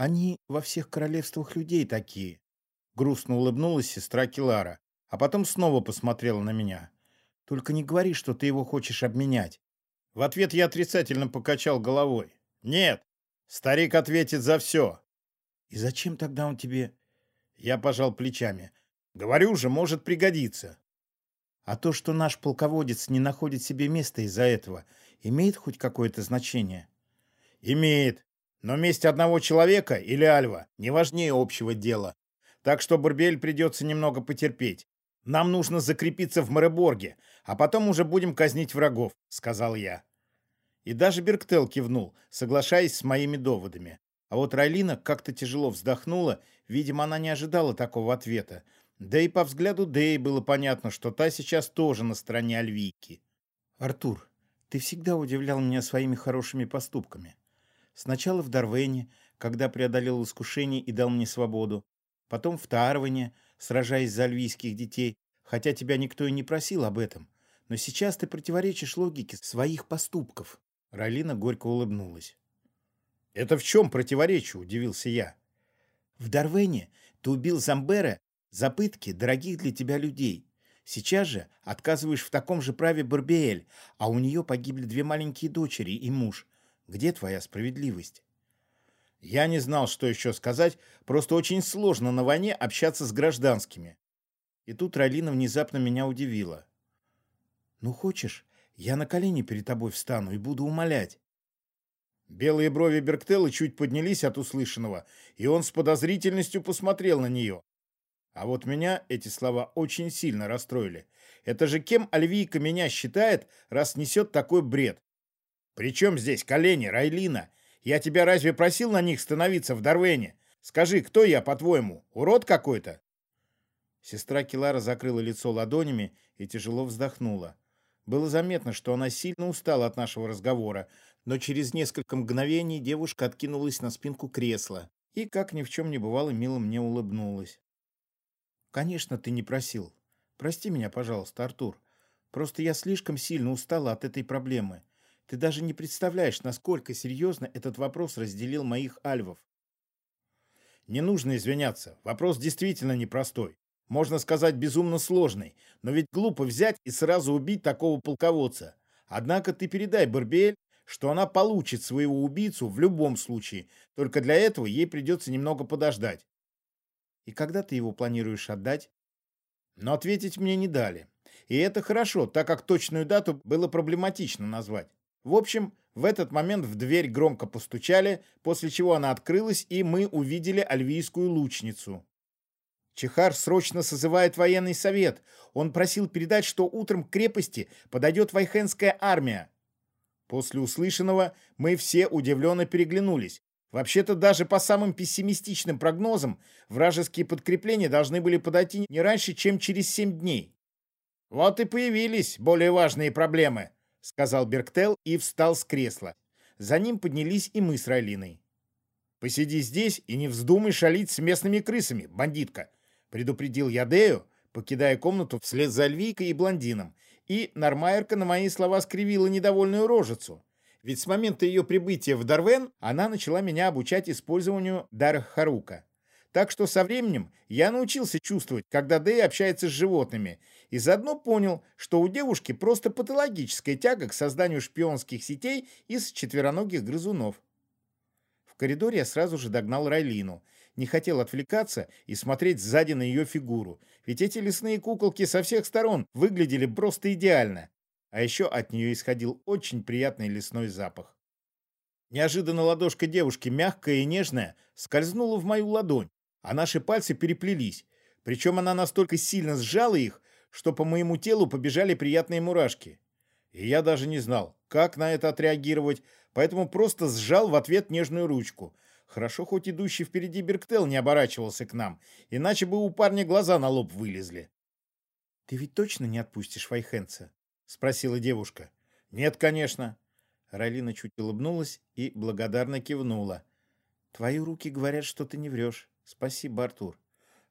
Они во всех королевствах людей такие. Грустно улыбнулась сестра Килара, а потом снова посмотрела на меня. Только не говори, что ты его хочешь обменять. В ответ я отрицательно покачал головой. Нет, старик ответит за все. И зачем тогда он тебе... Я пожал плечами. Говорю же, может пригодиться. А то, что наш полководец не находит себе места из-за этого, имеет хоть какое-то значение? Имеет. Но месть одного человека или Альва не важнее общего дела. Так что Барбель придется немного потерпеть. Нам нужно закрепиться в Мореборге, а потом уже будем казнить врагов», — сказал я. И даже Берктел кивнул, соглашаясь с моими доводами. А вот Райлина как-то тяжело вздохнула, видимо, она не ожидала такого ответа. Да и по взгляду Дэй было понятно, что та сейчас тоже на стороне Альвийки. «Артур, ты всегда удивлял меня своими хорошими поступками. Сначала в Дарвене, когда преодолел искушение и дал мне свободу, потом в Тарване, сражаясь за альвийских детей, хотя тебя никто и не просил об этом. Но сейчас ты противоречишь логике своих поступков. Ралина горько улыбнулась. «Это в чем противоречие?» – удивился я. «В Дарвене ты убил Замбера за пытки дорогих для тебя людей. Сейчас же отказываешь в таком же праве Барбиэль, а у нее погибли две маленькие дочери и муж. Где твоя справедливость?» Я не знал, что еще сказать, просто очень сложно на войне общаться с гражданскими. И тут Ралина внезапно меня удивила. «Ну, хочешь, я на колени перед тобой встану и буду умолять». Белые брови Берктелла чуть поднялись от услышанного, и он с подозрительностью посмотрел на нее. А вот меня эти слова очень сильно расстроили. Это же кем Альвийка меня считает, раз несет такой бред? Причем здесь колени, Райлина? Я тебя разве просил на них становиться в Дарвене? Скажи, кто я, по-твоему, урод какой-то?» Сестра Килара закрыла лицо ладонями и тяжело вздохнула. Было заметно, что она сильно устала от нашего разговора, но через несколько мгновений девушка откинулась на спинку кресла и, как ни в чем не бывало, мило мне улыбнулась. «Конечно, ты не просил. Прости меня, пожалуйста, Артур. Просто я слишком сильно устала от этой проблемы. Ты даже не представляешь, насколько серьезно этот вопрос разделил моих альвов. Не нужно извиняться. Вопрос действительно непростой. Можно сказать, безумно сложный. Но ведь глупо взять и сразу убить такого полководца. Однако ты передай Барбиэль, что она получит своего убийцу в любом случае. Только для этого ей придется немного подождать. И когда ты его планируешь отдать? Но ответить мне не дали. И это хорошо, так как точную дату было проблематично назвать. В общем, в этот момент в дверь громко постучали, после чего она открылась, и мы увидели альвийскую лучницу. Чехар срочно созывает военный совет. Он просил передать, что утром к крепости подойдет вайхенская армия. После услышанного мы все удивленно переглянулись. Вообще-то даже по самым пессимистичным прогнозам вражеские подкрепления должны были подойти не раньше, чем через семь дней. Вот и появились более важные проблемы. — сказал Берктел и встал с кресла. За ним поднялись и мы с Райлиной. «Посиди здесь и не вздумай шалить с местными крысами, бандитка», — предупредил я Дею, покидая комнату вслед за Альвийкой и блондином, и Нормайерка на мои слова скривила недовольную рожицу. Ведь с момента ее прибытия в Дарвен она начала меня обучать использованию Дархарука. Так что со временем я научился чувствовать, когда Дэй общается с животными, и заодно понял, что у девушки просто патологическая тяга к созданию шпионских сетей из четвероногих грызунов. В коридоре я сразу же догнал Райлину. Не хотел отвлекаться и смотреть сзади на ее фигуру, ведь эти лесные куколки со всех сторон выглядели просто идеально. А еще от нее исходил очень приятный лесной запах. Неожиданно ладошка девушки, мягкая и нежная, скользнула в мою ладонь, а наши пальцы переплелись. Причем она настолько сильно сжала их, что по моему телу побежали приятные мурашки. И я даже не знал, как на это отреагировать, поэтому просто сжал в ответ нежную ручку. Хорошо, хоть идущий впереди Берктел не оборачивался к нам, иначе бы у парня глаза на лоб вылезли. «Ты ведь точно не отпустишь Вайхенца?» — спросила девушка. «Нет, конечно». Ралина чуть улыбнулась и благодарно кивнула. «Твои руки говорят, что ты не врешь. Спасибо, Артур.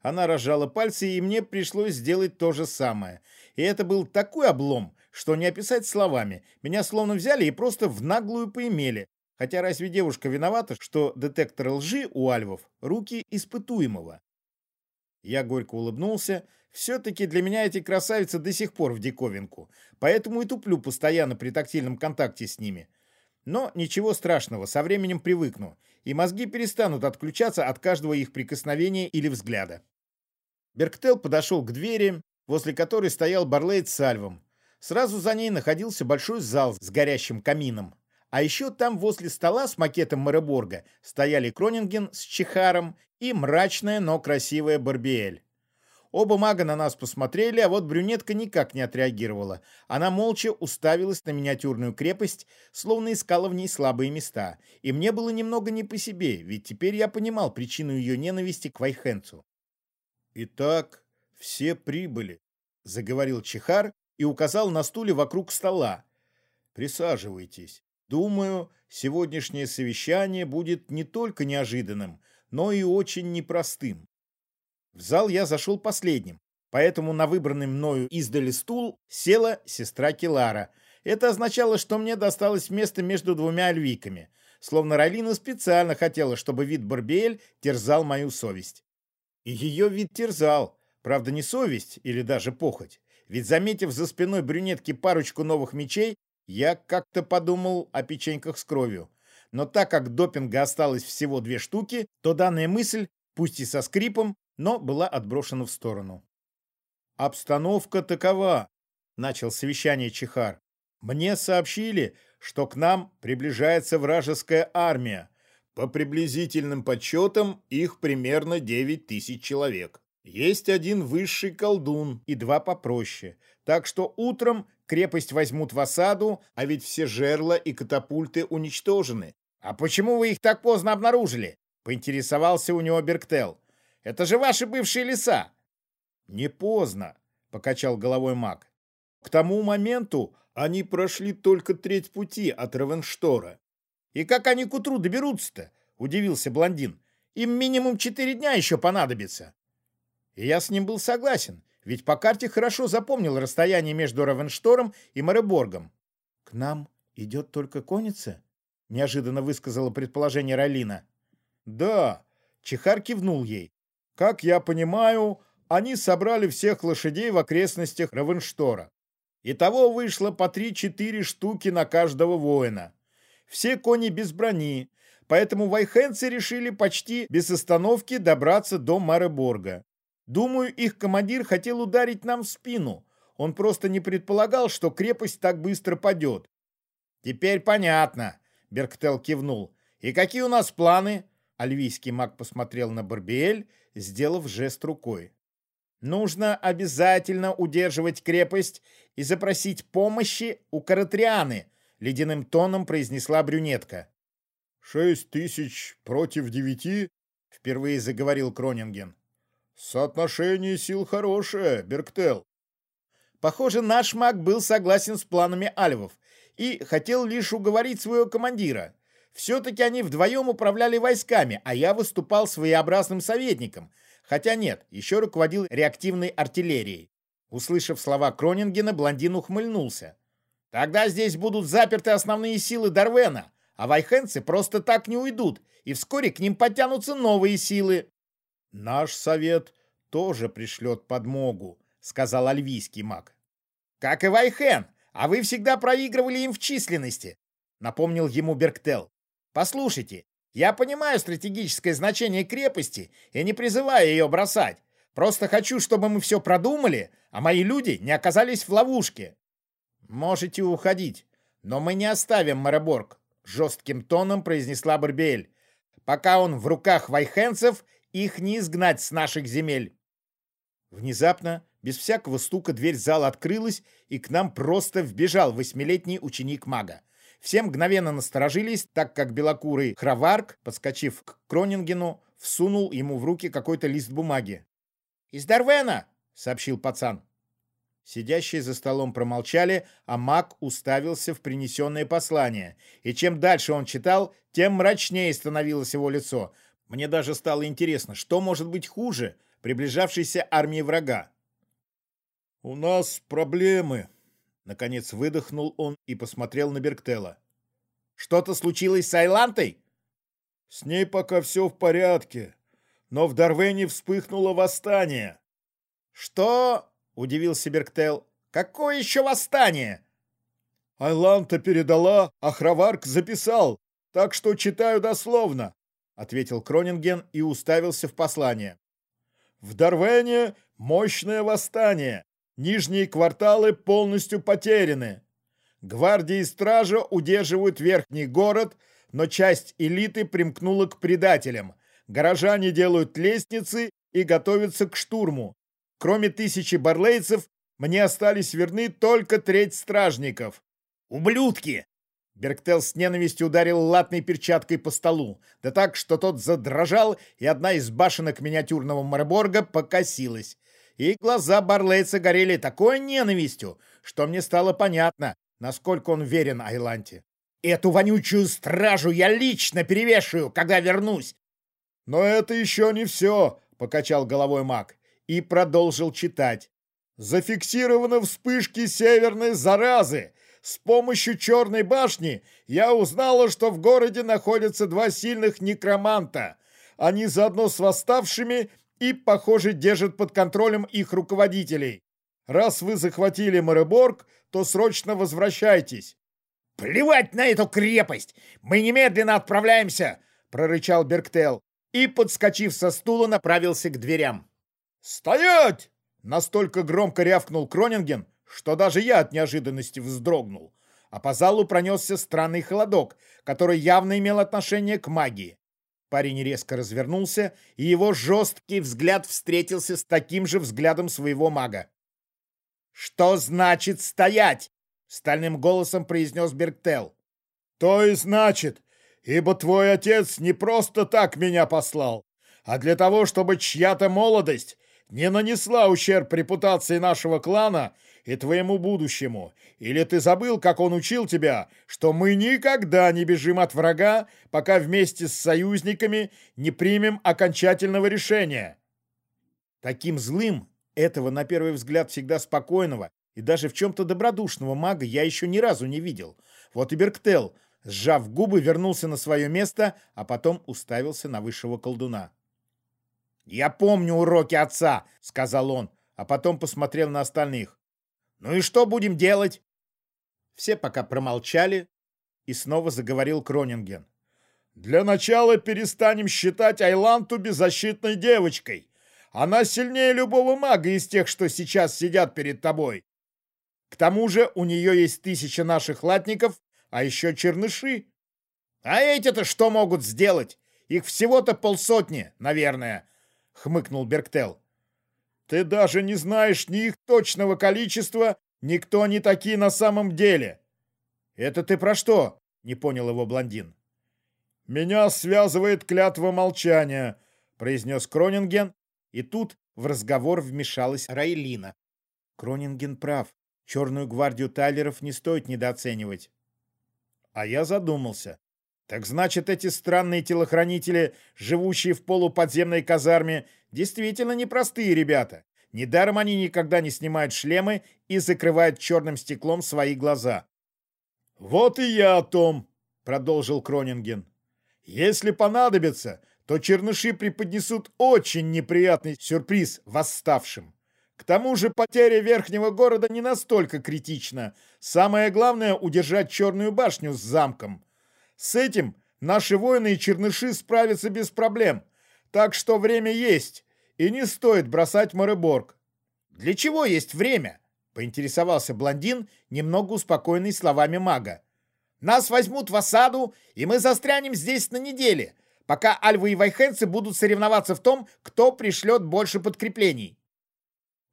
Она разжала пальцы, и мне пришлось сделать то же самое. И это был такой облом, что не описать словами. Меня словно взяли и просто в наглую поимели. Хотя разве девушка виновата, что детектор лжи у альвов — руки испытуемого? Я горько улыбнулся. Все-таки для меня эти красавицы до сих пор в диковинку, поэтому и туплю постоянно при тактильном контакте с ними. Но ничего страшного, со временем привыкну, и мозги перестанут отключаться от каждого их прикосновения или взгляда. Берктел подошел к двери, возле которой стоял Барлейд с Альвом. Сразу за ней находился большой зал с горящим камином. А еще там возле стола с макетом Мэреборга стояли Кронинген с Чехаром и мрачная, но красивая Барбиэль. Оба мага на нас посмотрели, а вот брюнетка никак не отреагировала. Она молча уставилась на миниатюрную крепость, словно искала в ней слабые места. И мне было немного не по себе, ведь теперь я понимал причину ее ненависти к Вайхенцу. «Итак, все прибыли», — заговорил Чехар и указал на стуле вокруг стола. «Присаживайтесь. Думаю, сегодняшнее совещание будет не только неожиданным, но и очень непростым. В зал я зашел последним, поэтому на выбранный мною издали стул села сестра Килара. Это означало, что мне досталось место между двумя львиками, словно Ралина специально хотела, чтобы вид Барбиэль терзал мою совесть. И ее вид терзал, правда не совесть или даже похоть, ведь заметив за спиной брюнетки парочку новых мечей, я как-то подумал о печеньках с кровью. Но так как допинга осталось всего две штуки, то данная мысль, пусть и со скрипом, но была отброшена в сторону. «Обстановка такова», — начал совещание Чехар. «Мне сообщили, что к нам приближается вражеская армия. По приблизительным подсчетам их примерно 9 тысяч человек. Есть один высший колдун и два попроще. Так что утром крепость возьмут в осаду, а ведь все жерла и катапульты уничтожены. «А почему вы их так поздно обнаружили?» — поинтересовался у него Берктел. Это же ваши бывшие леса!» «Не поздно», — покачал головой маг. «К тому моменту они прошли только треть пути от Равенштора». «И как они к утру доберутся-то?» — удивился блондин. «Им минимум четыре дня еще понадобится». И я с ним был согласен, ведь по карте хорошо запомнил расстояние между Равенштором и Мореборгом. «К нам идет только конница?» — неожиданно высказала предположение Ралина. «Да», — Чехар кивнул ей. Как я понимаю, они собрали всех лошадей в окрестностях Равенштора. Итого вышло по 3-4 штуки на каждого воина. Все кони без брони, поэтому вайхенцы решили почти без остановки добраться до Мареборга. Думаю, их командир хотел ударить нам в спину. Он просто не предполагал, что крепость так быстро падет. «Теперь понятно», — Берктел кивнул. «И какие у нас планы?» Альвийский маг посмотрел на Барбиэль сделав жест рукой. «Нужно обязательно удерживать крепость и запросить помощи у Каратрианы», — ледяным тоном произнесла брюнетка. «Шесть тысяч против девяти?» — впервые заговорил Кронинген. «Соотношение сил хорошее, Берктел». Похоже, наш маг был согласен с планами альвов и хотел лишь уговорить своего командира. Все-таки они вдвоем управляли войсками, а я выступал своеобразным советником. Хотя нет, еще руководил реактивной артиллерией. Услышав слова Кронингена, блондин ухмыльнулся. «Тогда здесь будут заперты основные силы Дарвена, а вайхенцы просто так не уйдут, и вскоре к ним потянутся новые силы». «Наш совет тоже пришлет подмогу», — сказал альвийский маг. «Как и Вайхен, а вы всегда проигрывали им в численности», — напомнил ему Берктел. Послушайте, я понимаю стратегическое значение крепости и не призываю ее бросать. Просто хочу, чтобы мы все продумали, а мои люди не оказались в ловушке. Можете уходить, но мы не оставим Мареборг, жестким тоном произнесла Барбиэль. Пока он в руках вайхенцев, их не изгнать с наших земель. Внезапно, без всякого стука, дверь зала открылась, и к нам просто вбежал восьмилетний ученик мага. Все мгновенно насторожились, так как белокурый Храварк, подскочив к Кронингену, всунул ему в руки какой-то лист бумаги. «Из Дарвена!» — сообщил пацан. Сидящие за столом промолчали, а маг уставился в принесенное послание. И чем дальше он читал, тем мрачнее становилось его лицо. Мне даже стало интересно, что может быть хуже приближавшейся армии врага. «У нас проблемы», Наконец выдохнул он и посмотрел на Берктела. Что-то случилось с Айлантой? С ней пока все в порядке, но в Дарвене вспыхнуло восстание. Что? Удивился Берктел. Какое еще восстание? Айланта передала, а Храварк записал, так что читаю дословно, ответил Кронинген и уставился в послание. В Дарвене мощное восстание. Нижние кварталы полностью потеряны. Гвардии и стража удерживают верхний город, но часть элиты примкнула к предателям. Горожане делают лестницы и готовятся к штурму. Кроме тысячи барлейцев, мне остались верны только треть стражников. «Ублюдки!» Берктел с ненавистью ударил латной перчаткой по столу, да так, что тот задрожал, и одна из башенок миниатюрного Марборга покосилась. И глаза Барлейца горели такой ненавистью, что мне стало понятно, насколько он верен Айланте. «Эту вонючую стражу я лично перевешаю, когда вернусь!» «Но это еще не все!» — покачал головой маг и продолжил читать. «Зафиксированы вспышки северной заразы. С помощью черной башни я узнала, что в городе находятся два сильных некроманта. Они заодно с восставшими и, похоже, держат под контролем их руководителей. Раз вы захватили Мореборг, то срочно возвращайтесь. «Плевать на эту крепость! Мы немедленно отправляемся!» — прорычал Берктел и, подскочив со стула, направился к дверям. «Стоять!» — настолько громко рявкнул Кронинген, что даже я от неожиданности вздрогнул. А по залу пронесся странный холодок, который явно имел отношение к магии. Парень резко развернулся, и его жесткий взгляд встретился с таким же взглядом своего мага. «Что значит стоять?» — стальным голосом произнес Бергтел. «То и значит, ибо твой отец не просто так меня послал, а для того, чтобы чья-то молодость не нанесла ущерб репутации нашего клана и твоему будущему. Или ты забыл, как он учил тебя, что мы никогда не бежим от врага, пока вместе с союзниками не примем окончательного решения?» Таким злым этого, на первый взгляд, всегда спокойного и даже в чем-то добродушного мага я еще ни разу не видел. Вот и Берктел, сжав губы, вернулся на свое место, а потом уставился на высшего колдуна. «Я помню уроки отца», — сказал он, а потом посмотрел на остальных. «Ну и что будем делать?» Все пока промолчали, и снова заговорил Кронинген. «Для начала перестанем считать Айланту беззащитной девочкой. Она сильнее любого мага из тех, что сейчас сидят перед тобой. К тому же у нее есть тысяча наших латников, а еще черныши. А эти-то что могут сделать? Их всего-то полсотни, наверное, — хмыкнул Берктел. Ты даже не знаешь ни их точного количества, ни кто они такие на самом деле. Это ты про что? — не понял его блондин. Меня связывает клятва молчания, — произнес Кронинген, и тут в разговор вмешалась Райлина. Кронинген прав. Черную гвардию Тайлеров не стоит недооценивать. А я задумался. Так значит, эти странные телохранители, живущие в полуподземной казарме, действительно непростые ребята. Недаром они никогда не снимают шлемы и закрывают черным стеклом свои глаза. «Вот и я о том», — продолжил Кронинген. «Если понадобится, то черныши преподнесут очень неприятный сюрприз восставшим. К тому же потеря верхнего города не настолько критична. Самое главное — удержать Черную башню с замком. С этим наши воины и черныши справятся без проблем. Так что время есть, и не стоит бросать Мореборг. «Для чего есть время?» — поинтересовался блондин, немного успокоенный словами мага. «Нас возьмут в осаду, и мы застрянем здесь на неделе пока альвы и вайхенцы будут соревноваться в том, кто пришлет больше подкреплений.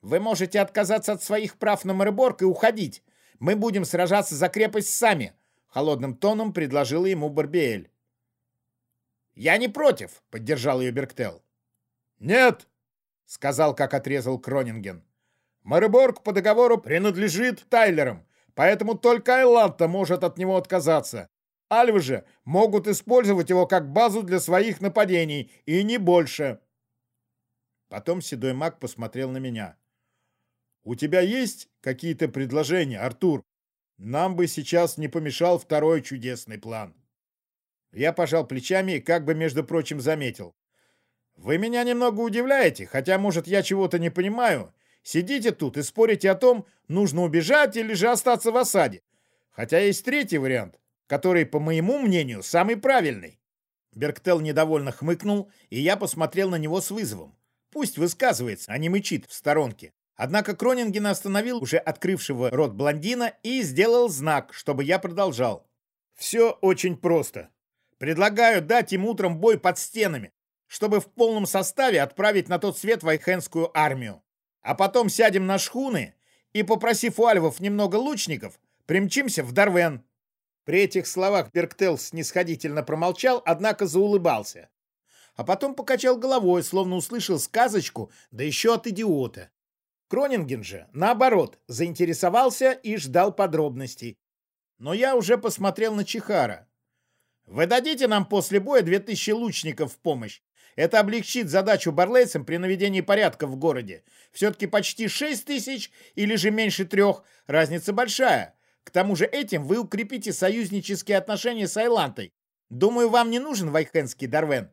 Вы можете отказаться от своих прав на Мореборг и уходить. Мы будем сражаться за крепость сами», — холодным тоном предложила ему Барбиэль. «Я не против», — поддержал ее Берктел. «Нет», — сказал, как отрезал Кронинген. «Мореборг по договору принадлежит Тайлерам, поэтому только Айланта может от него отказаться. Альвы же могут использовать его как базу для своих нападений, и не больше. Потом седой маг посмотрел на меня. «У тебя есть какие-то предложения, Артур?» Нам бы сейчас не помешал второй чудесный план. Я пожал плечами и как бы, между прочим, заметил. Вы меня немного удивляете, хотя, может, я чего-то не понимаю. Сидите тут и спорите о том, нужно убежать или же остаться в осаде. Хотя есть третий вариант, который, по моему мнению, самый правильный. Берктел недовольно хмыкнул, и я посмотрел на него с вызовом. Пусть высказывается, а не мычит в сторонке. Однако Кронинген остановил уже открывшего рот блондина и сделал знак, чтобы я продолжал. «Все очень просто. Предлагаю дать им утром бой под стенами, чтобы в полном составе отправить на тот свет Вайхенскую армию. А потом сядем на шхуны и, попросив у альвов немного лучников, примчимся в Дарвен». При этих словах Берктел снисходительно промолчал, однако заулыбался. А потом покачал головой, словно услышал сказочку, да еще от идиота. Кронинген же, наоборот, заинтересовался и ждал подробностей. Но я уже посмотрел на Чихара. Вы дадите нам после боя 2000 лучников в помощь? Это облегчит задачу барлейцам при наведении порядка в городе. Все-таки почти 6 тысяч или же меньше трех, разница большая. К тому же этим вы укрепите союзнические отношения с Айлантой. Думаю, вам не нужен Вайхенский Дарвен.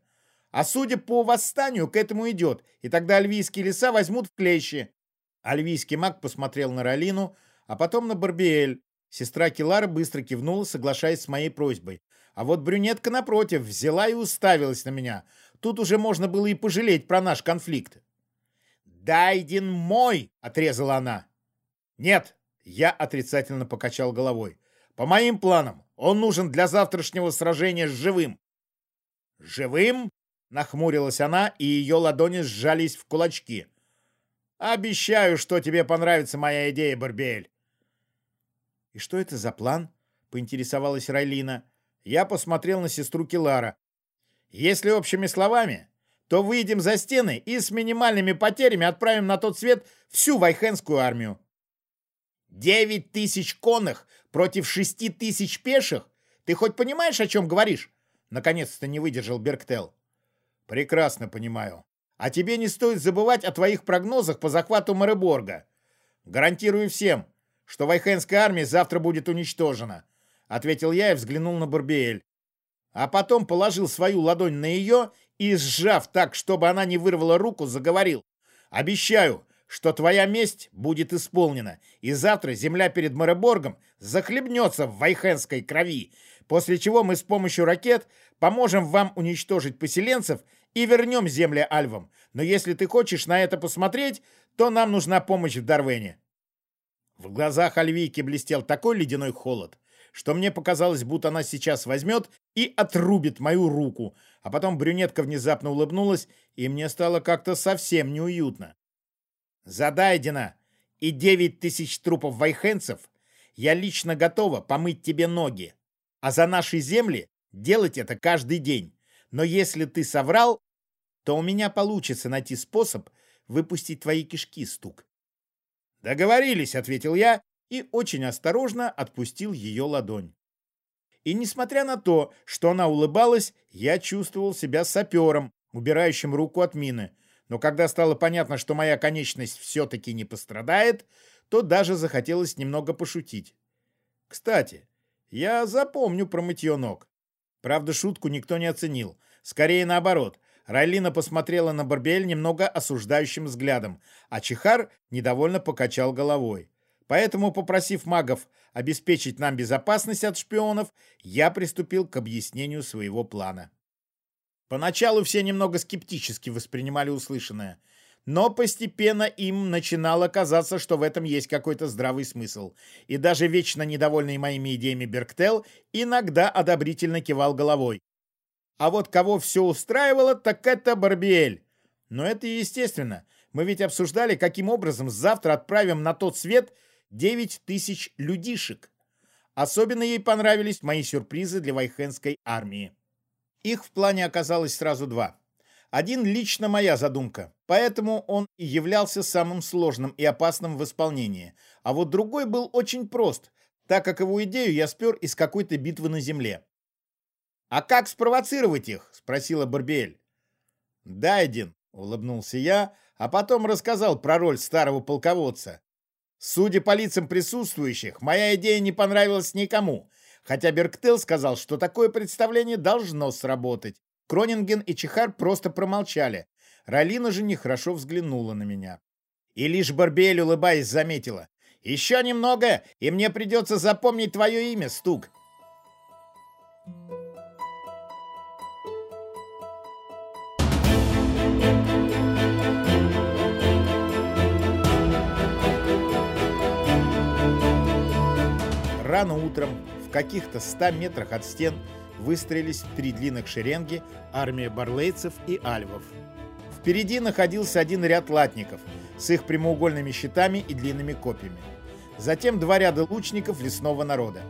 А судя по восстанию, к этому идет, и тогда альвийские леса возьмут в клещи. Альвийский маг посмотрел на Ролину, а потом на Барбиэль. Сестра Килара быстро кивнула, соглашаясь с моей просьбой. А вот брюнетка, напротив, взяла и уставилась на меня. Тут уже можно было и пожалеть про наш конфликт. «Дайден мой!» — отрезала она. «Нет!» — я отрицательно покачал головой. «По моим планам, он нужен для завтрашнего сражения с живым». «Живым?» — нахмурилась она, и ее ладони сжались в кулачки. Обещаю, что тебе понравится моя идея, Барбиэль. И что это за план? Поинтересовалась Райлина. Я посмотрел на сестру Килара. Если общими словами, то выйдем за стены и с минимальными потерями отправим на тот свет всю Вайхенскую армию. Девять тысяч конных против шести тысяч пеших? Ты хоть понимаешь, о чем говоришь? Наконец-то не выдержал Берктел. Прекрасно понимаю. А тебе не стоит забывать о твоих прогнозах по захвату Мареборга. Гарантирую всем, что Вайхенская армия завтра будет уничтожена, ответил я и взглянул на Барбиэль. А потом положил свою ладонь на ее и, сжав так, чтобы она не вырвала руку, заговорил. Обещаю, что твоя месть будет исполнена, и завтра земля перед Мареборгом захлебнется в вайхенской крови, после чего мы с помощью ракет поможем вам уничтожить поселенцев и вернем земли альвам. Но если ты хочешь на это посмотреть, то нам нужна помощь в Дарвене». В глазах Альвийки блестел такой ледяной холод, что мне показалось, будто она сейчас возьмет и отрубит мою руку, а потом брюнетка внезапно улыбнулась, и мне стало как-то совсем неуютно. «За Дайдена и девять тысяч трупов вайхенцев я лично готова помыть тебе ноги, а за наши земли делать это каждый день. Но если ты соврал, то у меня получится найти способ выпустить твои кишки, стук. «Договорились», — ответил я и очень осторожно отпустил ее ладонь. И несмотря на то, что она улыбалась, я чувствовал себя сапером, убирающим руку от мины. Но когда стало понятно, что моя конечность все-таки не пострадает, то даже захотелось немного пошутить. Кстати, я запомню про мытье ног. Правда, шутку никто не оценил. Скорее наоборот. Райлина посмотрела на Барбиэль немного осуждающим взглядом, а Чихар недовольно покачал головой. Поэтому, попросив магов обеспечить нам безопасность от шпионов, я приступил к объяснению своего плана. Поначалу все немного скептически воспринимали услышанное – но постепенно им начинало казаться, что в этом есть какой-то здравый смысл. И даже вечно недовольный моими идеями Берктел иногда одобрительно кивал головой. А вот кого все устраивало, так это Барбиэль. Но это естественно. Мы ведь обсуждали, каким образом завтра отправим на тот свет 9 тысяч людишек. Особенно ей понравились мои сюрпризы для Вайхенской армии. Их в плане оказалось сразу два. Один лично моя задумка, поэтому он и являлся самым сложным и опасным в исполнении. А вот другой был очень прост, так как его идею я спер из какой-то битвы на земле. «А как спровоцировать их?» — спросила Барбиэль. «Дайден», — улыбнулся я, а потом рассказал про роль старого полководца. Судя по лицам присутствующих, моя идея не понравилась никому, хотя Берктел сказал, что такое представление должно сработать. Кронинген и Чихар просто промолчали. Ралина же нехорошо взглянула на меня. И лишь Барбель, улыбаясь, заметила. «Еще немного, и мне придется запомнить твое имя, Стук». Рано утром, в каких-то ста метрах от стен, выстроились в три длинных шеренги армия барлейцев и альвов. Впереди находился один ряд латников с их прямоугольными щитами и длинными копьями. Затем два ряда лучников лесного народа.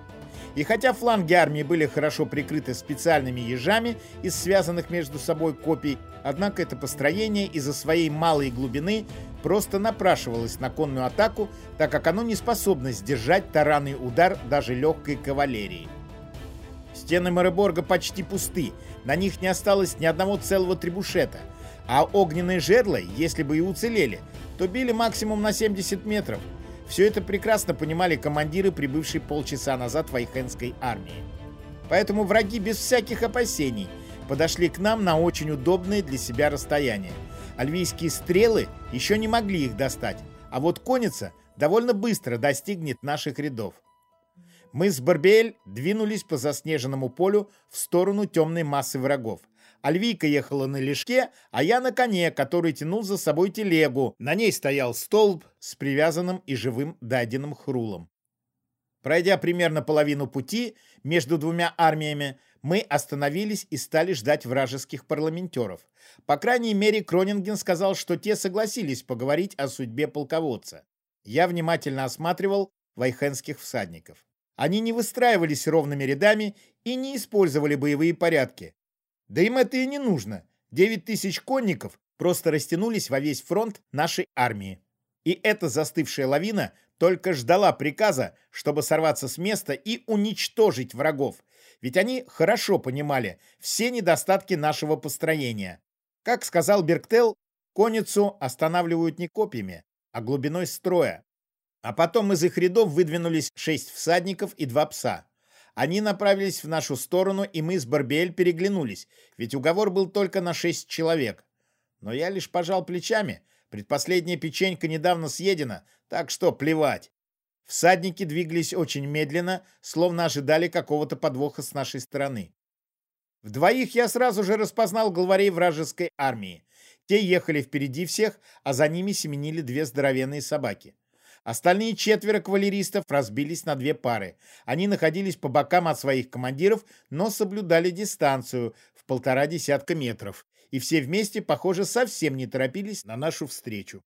И хотя фланги армии были хорошо прикрыты специальными ежами из связанных между собой копий, однако это построение из-за своей малой глубины просто напрашивалось на конную атаку, так как оно не способно сдержать таранный удар даже легкой кавалерии. Стены Мореборга почти пусты, на них не осталось ни одного целого требушета, а огненные жерла, если бы и уцелели, то били максимум на 70 метров – все это прекрасно понимали командиры, прибывшие полчаса назад в Айхенской армии. Поэтому враги без всяких опасений подошли к нам на очень удобное для себя расстояние. Альвийские стрелы еще не могли их достать, а вот конница довольно быстро достигнет наших рядов. Мы с Барбель двинулись по заснеженному полю в сторону темной массы врагов. Альвийка ехала на лежке, а я на коне, который тянул за собой телегу. На ней стоял столб с привязанным и живым даденным хрулом. Пройдя примерно половину пути между двумя армиями, мы остановились и стали ждать вражеских парламентеров. По крайней мере, Кронинген сказал, что те согласились поговорить о судьбе полководца. Я внимательно осматривал вайхенских всадников. Они не выстраивались ровными рядами и не использовали боевые порядки. Да им это и не нужно. 9 тысяч конников просто растянулись во весь фронт нашей армии. И эта застывшая лавина только ждала приказа, чтобы сорваться с места и уничтожить врагов, ведь они хорошо понимали все недостатки нашего построения. Как сказал Берктел, конницу останавливают не копьями, а глубиной строя. А потом из их рядов выдвинулись шесть всадников и два пса. Они направились в нашу сторону, и мы с Барбиэль переглянулись, ведь уговор был только на шесть человек. Но я лишь пожал плечами. Предпоследняя печенька недавно съедена, так что плевать. Всадники двигались очень медленно, словно ожидали какого-то подвоха с нашей стороны. В двоих я сразу же распознал главарей вражеской армии. Те ехали впереди всех, а за ними семенили две здоровенные собаки. Остальные четверо кавалеристов разбились на две пары. Они находились по бокам от своих командиров, но соблюдали дистанцию в полтора десятка метров. И все вместе, похоже, совсем не торопились на нашу встречу.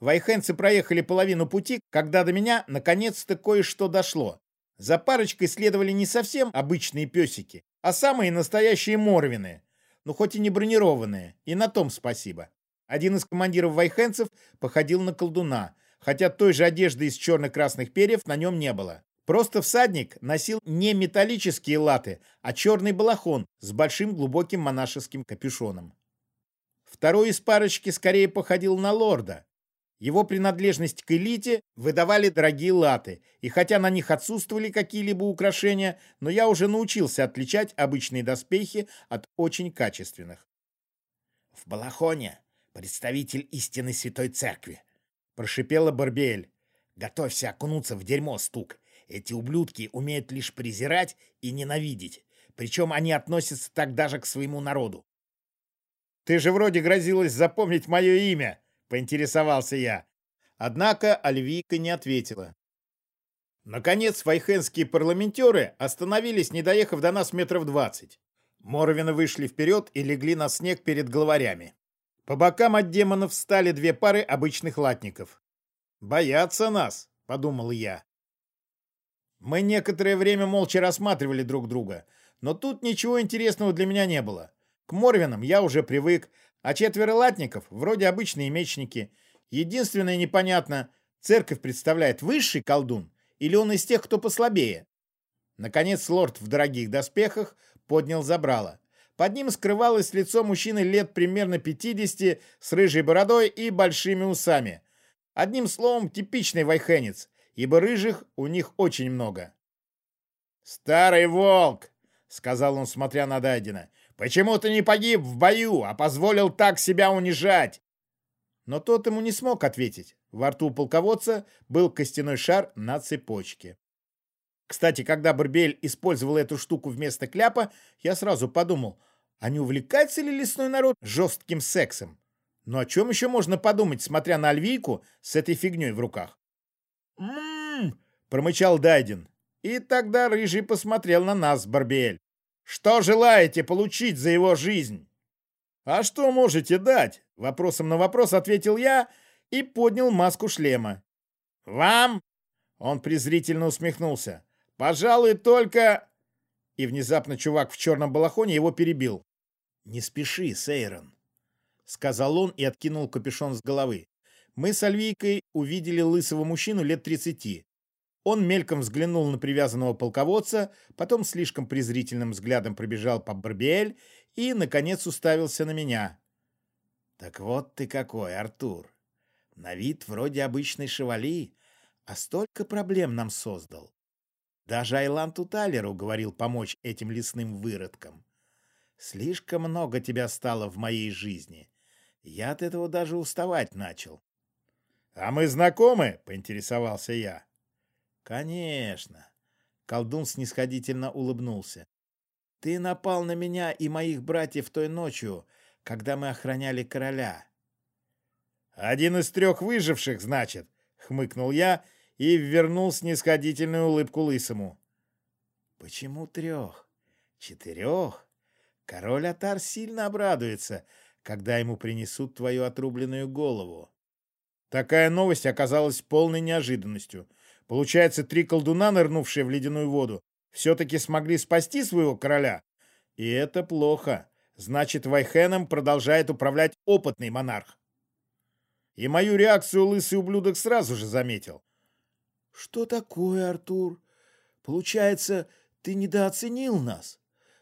Вайхенцы проехали половину пути, когда до меня наконец-то кое-что дошло. За парочкой следовали не совсем обычные песики, а самые настоящие морвины. Ну, хоть и не бронированные, и на том спасибо. Один из командиров вайхенцев походил на колдуна, хотя той же одежды из черно-красных перьев на нем не было. Просто всадник носил не металлические латы, а черный балахон с большим глубоким монашеским капюшоном. Второй из парочки скорее походил на лорда. Его принадлежность к элите выдавали дорогие латы, и хотя на них отсутствовали какие-либо украшения, но я уже научился отличать обычные доспехи от очень качественных. «В Балахоне представитель истинной святой церкви», прошипела Барбиэль. «Готовься окунуться в дерьмо, стук. Эти ублюдки умеют лишь презирать и ненавидеть. Причем они относятся так даже к своему народу». «Ты же вроде грозилась запомнить мое имя», — поинтересовался я. Однако Альвийка не ответила. Наконец, вайхенские парламентеры остановились, не доехав до нас метров двадцать. Моровины вышли вперед и легли на снег перед главарями. По бокам от демонов встали две пары обычных латников. «Боятся нас», — подумал я. Мы некоторое время молча рассматривали друг друга, но тут ничего интересного для меня не было. К Морвинам я уже привык, а четверо латников вроде обычные мечники. Единственное непонятно, церковь представляет высший колдун или он из тех, кто послабее. Наконец лорд в дорогих доспехах поднял забрало. Под ним скрывалось лицо мужчины лет примерно 50 с рыжей бородой и большими усами. Одним словом, типичный вайхенец. ибо рыжих у них очень много. «Старый волк!» — сказал он, смотря на Дайдена. «Почему ты не погиб в бою, а позволил так себя унижать?» Но тот ему не смог ответить. Во рту полководца был костяной шар на цепочке. Кстати, когда Барбель использовал эту штуку вместо кляпа, я сразу подумал, а не увлекается ли лесной народ жестким сексом? Но о чем еще можно подумать, смотря на Альвийку с этой фигней в руках? «М-м-м!» промычал Дайден. И тогда Рыжий посмотрел на нас, Барбель. «Что желаете получить за его жизнь?» «А что можете дать?» Вопросом на вопрос ответил я и поднял маску шлема. «Вам?» Он презрительно усмехнулся. Пожалуй, только...» И внезапно чувак в черном балахоне его перебил. «Не спеши, Сейрон», — сказал он и откинул капюшон с головы. Мы с Альвийкой увидели лысого мужчину лет тридцати. Он мельком взглянул на привязанного полководца, потом слишком презрительным взглядом пробежал по Барбиэль и, наконец, уставился на меня. «Так вот ты какой, Артур! На вид вроде обычной шевали, а столько проблем нам создал. Даже Айланту Талеру говорил помочь этим лесным выродкам. Слишком много тебя стало в моей жизни. Я от этого даже уставать начал. — А мы знакомы? — поинтересовался я. — Конечно. Колдун снисходительно улыбнулся. — Ты напал на меня и моих братьев той ночью, когда мы охраняли короля. — Один из трех выживших, значит, — хмыкнул я и вернул снисходительную улыбку лысому. «Почему трех? Четырех? Король Атар сильно обрадуется, когда ему принесут твою отрубленную голову». Такая новость оказалась полной неожиданностью. Получается, три колдуна, нырнувшие в ледяную воду, все-таки смогли спасти своего короля. И это плохо. Значит, Вайхеном продолжает управлять опытный монарх. И мою реакцию лысый ублюдок сразу же заметил. «Что такое, Артур? Получается, ты недооценил нас?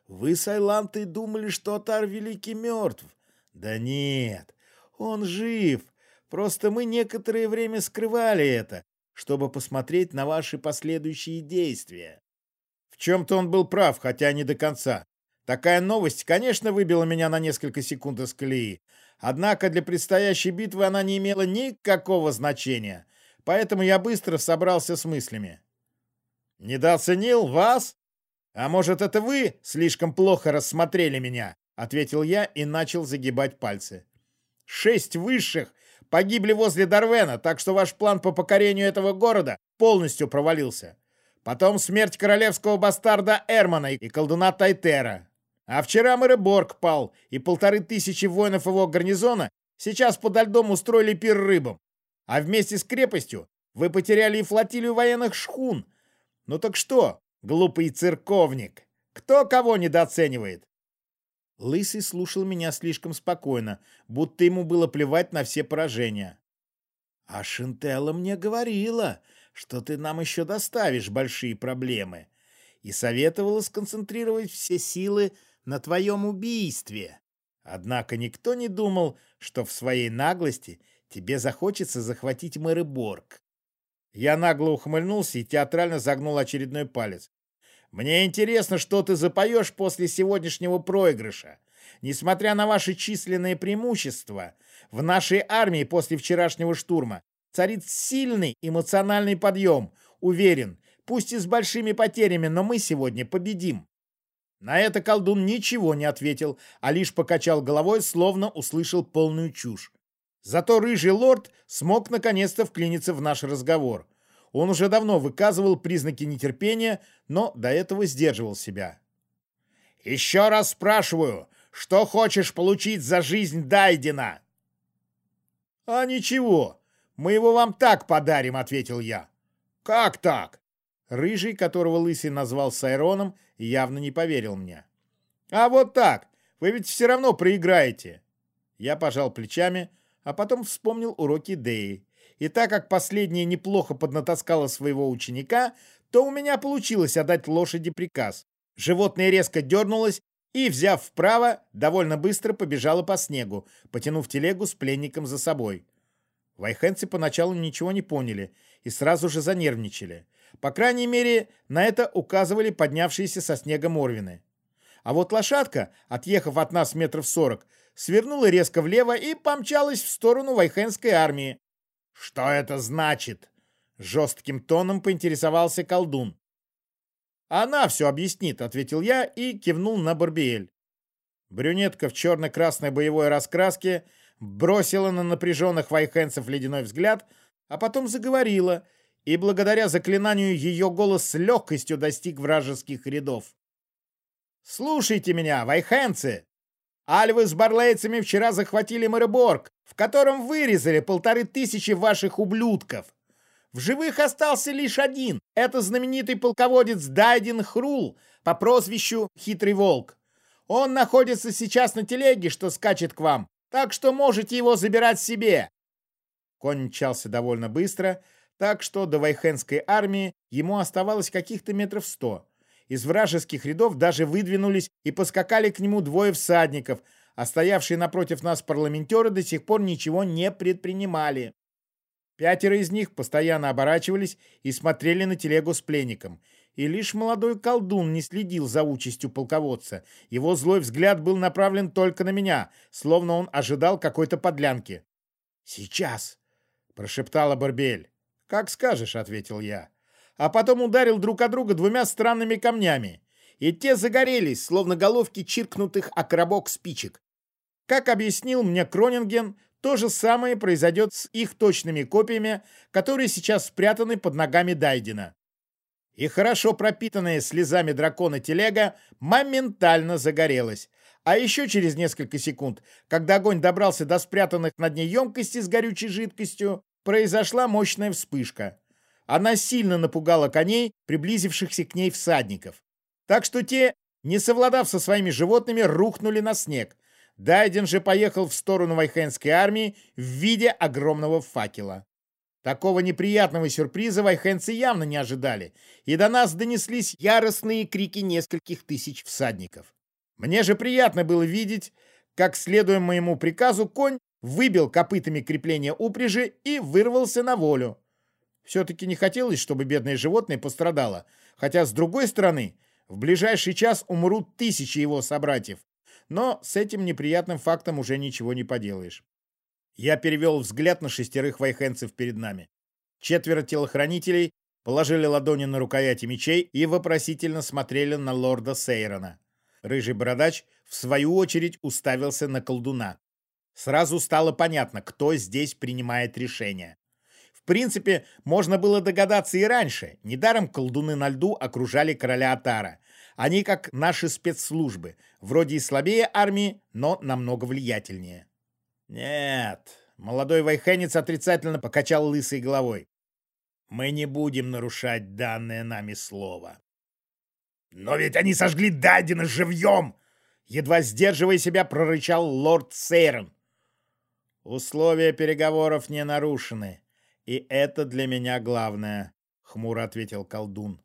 Вы с Айлантой думали, что Атар Великий мертв? Да нет, он жив. Просто мы некоторое время скрывали это, чтобы посмотреть на ваши последующие действия». В чем-то он был прав, хотя не до конца. Такая новость, конечно, выбила меня на несколько секунд из колеи. Однако для предстоящей битвы она не имела никакого значения — поэтому я быстро собрался с мыслями. «Недооценил вас? А может, это вы слишком плохо рассмотрели меня?» — ответил я и начал загибать пальцы. «Шесть высших погибли возле Дарвена, так что ваш план по покорению этого города полностью провалился. Потом смерть королевского бастарда Эрмана и колдуна Тайтера. А вчера Мэреборг пал, и полторы тысячи воинов его гарнизона сейчас подо льдом устроили пир рыбам. А вместе с крепостью вы потеряли и флотилию военных шхун. Ну так что, глупый церковник, кто кого недооценивает? Лысый слушал меня слишком спокойно, будто ему было плевать на все поражения. А Шинтелла мне говорила, что ты нам еще доставишь большие проблемы, и советовала сконцентрировать все силы на твоем убийстве. Однако никто не думал, что в своей наглости тебе захочется захватить Мэриборг. Я нагло ухмыльнулся и театрально загнул очередной палец. Мне интересно, что ты запоешь после сегодняшнего проигрыша. Несмотря на ваши численные преимущества, в нашей армии после вчерашнего штурма царит сильный эмоциональный подъем. Уверен, пусть и с большими потерями, но мы сегодня победим. На это колдун ничего не ответил, а лишь покачал головой, словно услышал полную чушь. Зато рыжий лорд смог наконец-то вклиниться в наш разговор. Он уже давно выказывал признаки нетерпения, но до этого сдерживал себя. «Еще раз спрашиваю, что хочешь получить за жизнь Дайдена?» «А ничего, мы его вам так подарим», — ответил я. «Как так?» Рыжий, которого Лысый назвал Сайроном, явно не поверил мне. «А вот так, вы ведь все равно проиграете». Я пожал плечами, а потом вспомнил уроки Деи. И так как последняя неплохо поднатаскала своего ученика, то у меня получилось отдать лошади приказ. Животное резко дернулось и, взяв вправо, довольно быстро побежало по снегу, потянув телегу с пленником за собой. Вайхенцы поначалу ничего не поняли и сразу же занервничали. По крайней мере, на это указывали поднявшиеся со снега морвины. А вот лошадка, отъехав от нас метров сорок, свернула резко влево и помчалась в сторону Вайхенской армии. «Что это значит?» — жестким тоном поинтересовался колдун. «Она все объяснит», — ответил я и кивнул на Барбиэль. Брюнетка в черно-красной боевой раскраске бросила на напряженных вайхенцев ледяной взгляд, а потом заговорила, и благодаря заклинанию ее голос с легкостью достиг вражеских рядов. «Слушайте меня, вайхенцы! Альвы с барлейцами вчера захватили Мореборг, в котором вырезали полторы тысячи ваших ублюдков. В живых остался лишь один. Это знаменитый полководец Дайден Хрул по прозвищу Хитрый Волк. Он находится сейчас на телеге, что скачет к вам, так что можете его забирать себе. Конь мчался довольно быстро, так что до Вайхенской армии ему оставалось каких-то метров сто. Из вражеских рядов даже выдвинулись и поскакали к нему двое всадников, а стоявшие напротив нас парламентеры до сих пор ничего не предпринимали. Пятеро из них постоянно оборачивались и смотрели на телегу с пленником. И лишь молодой колдун не следил за участью полководца. Его злой взгляд был направлен только на меня, словно он ожидал какой-то подлянки. «Сейчас!» — прошептала Барбель. «Как скажешь», — ответил я а потом ударил друг о друга двумя странными камнями. И те загорелись, словно головки чиркнутых о коробок спичек. Как объяснил мне Кронинген, то же самое произойдет с их точными копиями, которые сейчас спрятаны под ногами Дайдена. И хорошо пропитанная слезами дракона телега моментально загорелась. А еще через несколько секунд, когда огонь добрался до спрятанных на дне емкости с горючей жидкостью, произошла мощная вспышка. Она сильно напугала коней, приблизившихся к ней всадников. Так что те, не совладав со своими животными, рухнули на снег. Дайден же поехал в сторону Вайхенской армии в виде огромного факела. Такого неприятного сюрприза вайхенцы явно не ожидали, и до нас донеслись яростные крики нескольких тысяч всадников. Мне же приятно было видеть, как, следуя моему приказу, конь выбил копытами крепление упряжи и вырвался на волю. Все-таки не хотелось, чтобы бедное животное пострадало. Хотя, с другой стороны, в ближайший час умрут тысячи его собратьев. Но с этим неприятным фактом уже ничего не поделаешь. Я перевел взгляд на шестерых вайхенцев перед нами. Четверо телохранителей положили ладони на рукояти мечей и вопросительно смотрели на лорда Сейрона. Рыжий бородач, в свою очередь, уставился на колдуна. Сразу стало понятно, кто здесь принимает решение принципе, можно было догадаться и раньше. Недаром колдуны на льду окружали короля Атара. Они как наши спецслужбы, вроде и слабее армии, но намного влиятельнее. Нет, молодой вайхенец отрицательно покачал лысой головой. Мы не будем нарушать данное нами слово. Но ведь они сожгли Дадина живьем! Едва сдерживая себя, прорычал лорд Сейрон. Условия переговоров не нарушены. «И это для меня главное», — хмуро ответил колдун.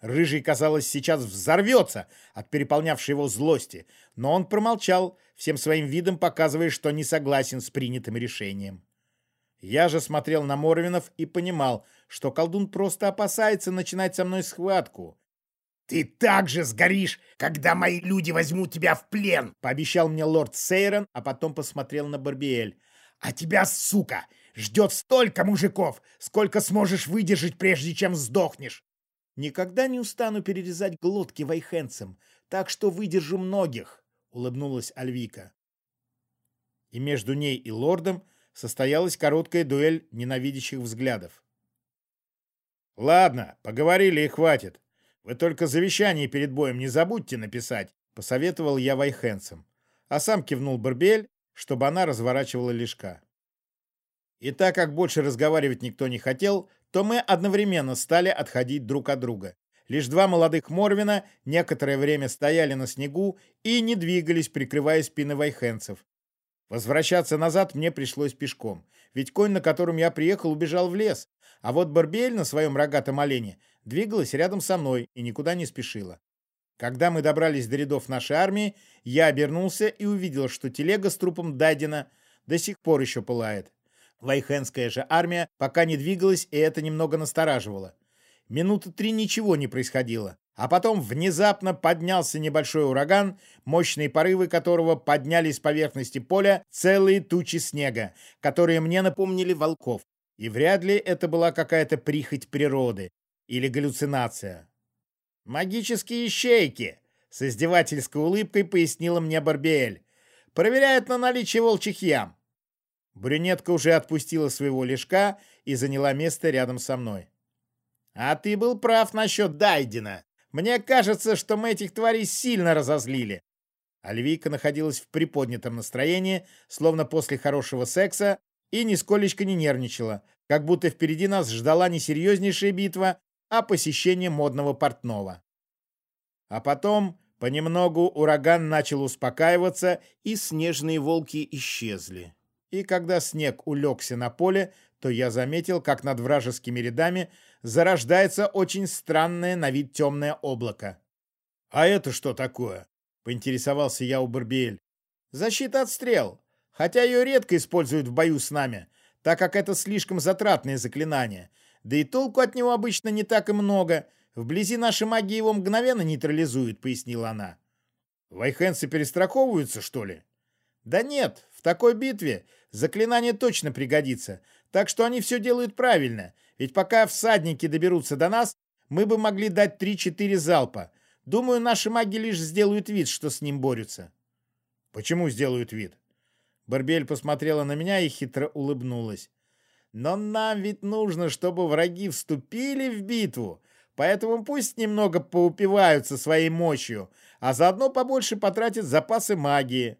Рыжий, казалось, сейчас взорвется от переполнявшей его злости, но он промолчал, всем своим видом показывая, что не согласен с принятым решением. Я же смотрел на Морвинов и понимал, что колдун просто опасается начинать со мной схватку. «Ты так же сгоришь, когда мои люди возьмут тебя в плен!» — пообещал мне лорд Сейрон, а потом посмотрел на Барбиэль. «А тебя, сука, ждет столько мужиков, сколько сможешь выдержать, прежде чем сдохнешь. Никогда не устану перерезать глотки вайхенцам, так что выдержу многих, — улыбнулась Альвика. И между ней и лордом состоялась короткая дуэль ненавидящих взглядов. «Ладно, поговорили и хватит. Вы только завещание перед боем не забудьте написать», — посоветовал я вайхенцам, а сам кивнул Барбель, чтобы она разворачивала лишка. И так как больше разговаривать никто не хотел, то мы одновременно стали отходить друг от друга. Лишь два молодых Морвина некоторое время стояли на снегу и не двигались, прикрывая спины вайхенцев. Возвращаться назад мне пришлось пешком, ведь конь, на котором я приехал, убежал в лес, а вот Барбель на своем рогатом олене двигалась рядом со мной и никуда не спешила. Когда мы добрались до рядов нашей армии, я обернулся и увидел, что телега с трупом Дайдена до сих пор еще пылает. Вайхенская же армия пока не двигалась, и это немного настораживало. Минуты три ничего не происходило. А потом внезапно поднялся небольшой ураган, мощные порывы которого подняли с поверхности поля целые тучи снега, которые мне напомнили волков. И вряд ли это была какая-то прихоть природы или галлюцинация. «Магические щейки!» — с издевательской улыбкой пояснила мне Барбиэль. «Проверяют на наличие волчьих ям». Брюнетка уже отпустила своего лешка и заняла место рядом со мной. «А ты был прав насчет Дайдена. Мне кажется, что мы этих тварей сильно разозлили». Альвийка находилась в приподнятом настроении, словно после хорошего секса, и нисколечко не нервничала, как будто впереди нас ждала не серьезнейшая битва, а посещение модного портного. А потом понемногу ураган начал успокаиваться, и снежные волки исчезли. И когда снег улегся на поле, то я заметил, как над вражескими рядами зарождается очень странное на вид темное облако. «А это что такое?» — поинтересовался я у Барбиэль. «Защита от стрел, хотя ее редко используют в бою с нами, так как это слишком затратное заклинание. Да и толку от него обычно не так и много. Вблизи наши маги его мгновенно нейтрализуют», — пояснила она. «Вайхенцы перестраховываются, что ли?» «Да нет, в такой битве заклинание точно пригодится, так что они все делают правильно, ведь пока всадники доберутся до нас, мы бы могли дать 3-4 залпа. Думаю, наши маги лишь сделают вид, что с ним борются». «Почему сделают вид?» Барбель посмотрела на меня и хитро улыбнулась. «Но нам ведь нужно, чтобы враги вступили в битву, поэтому пусть немного поупиваются своей мощью, а заодно побольше потратят запасы магии».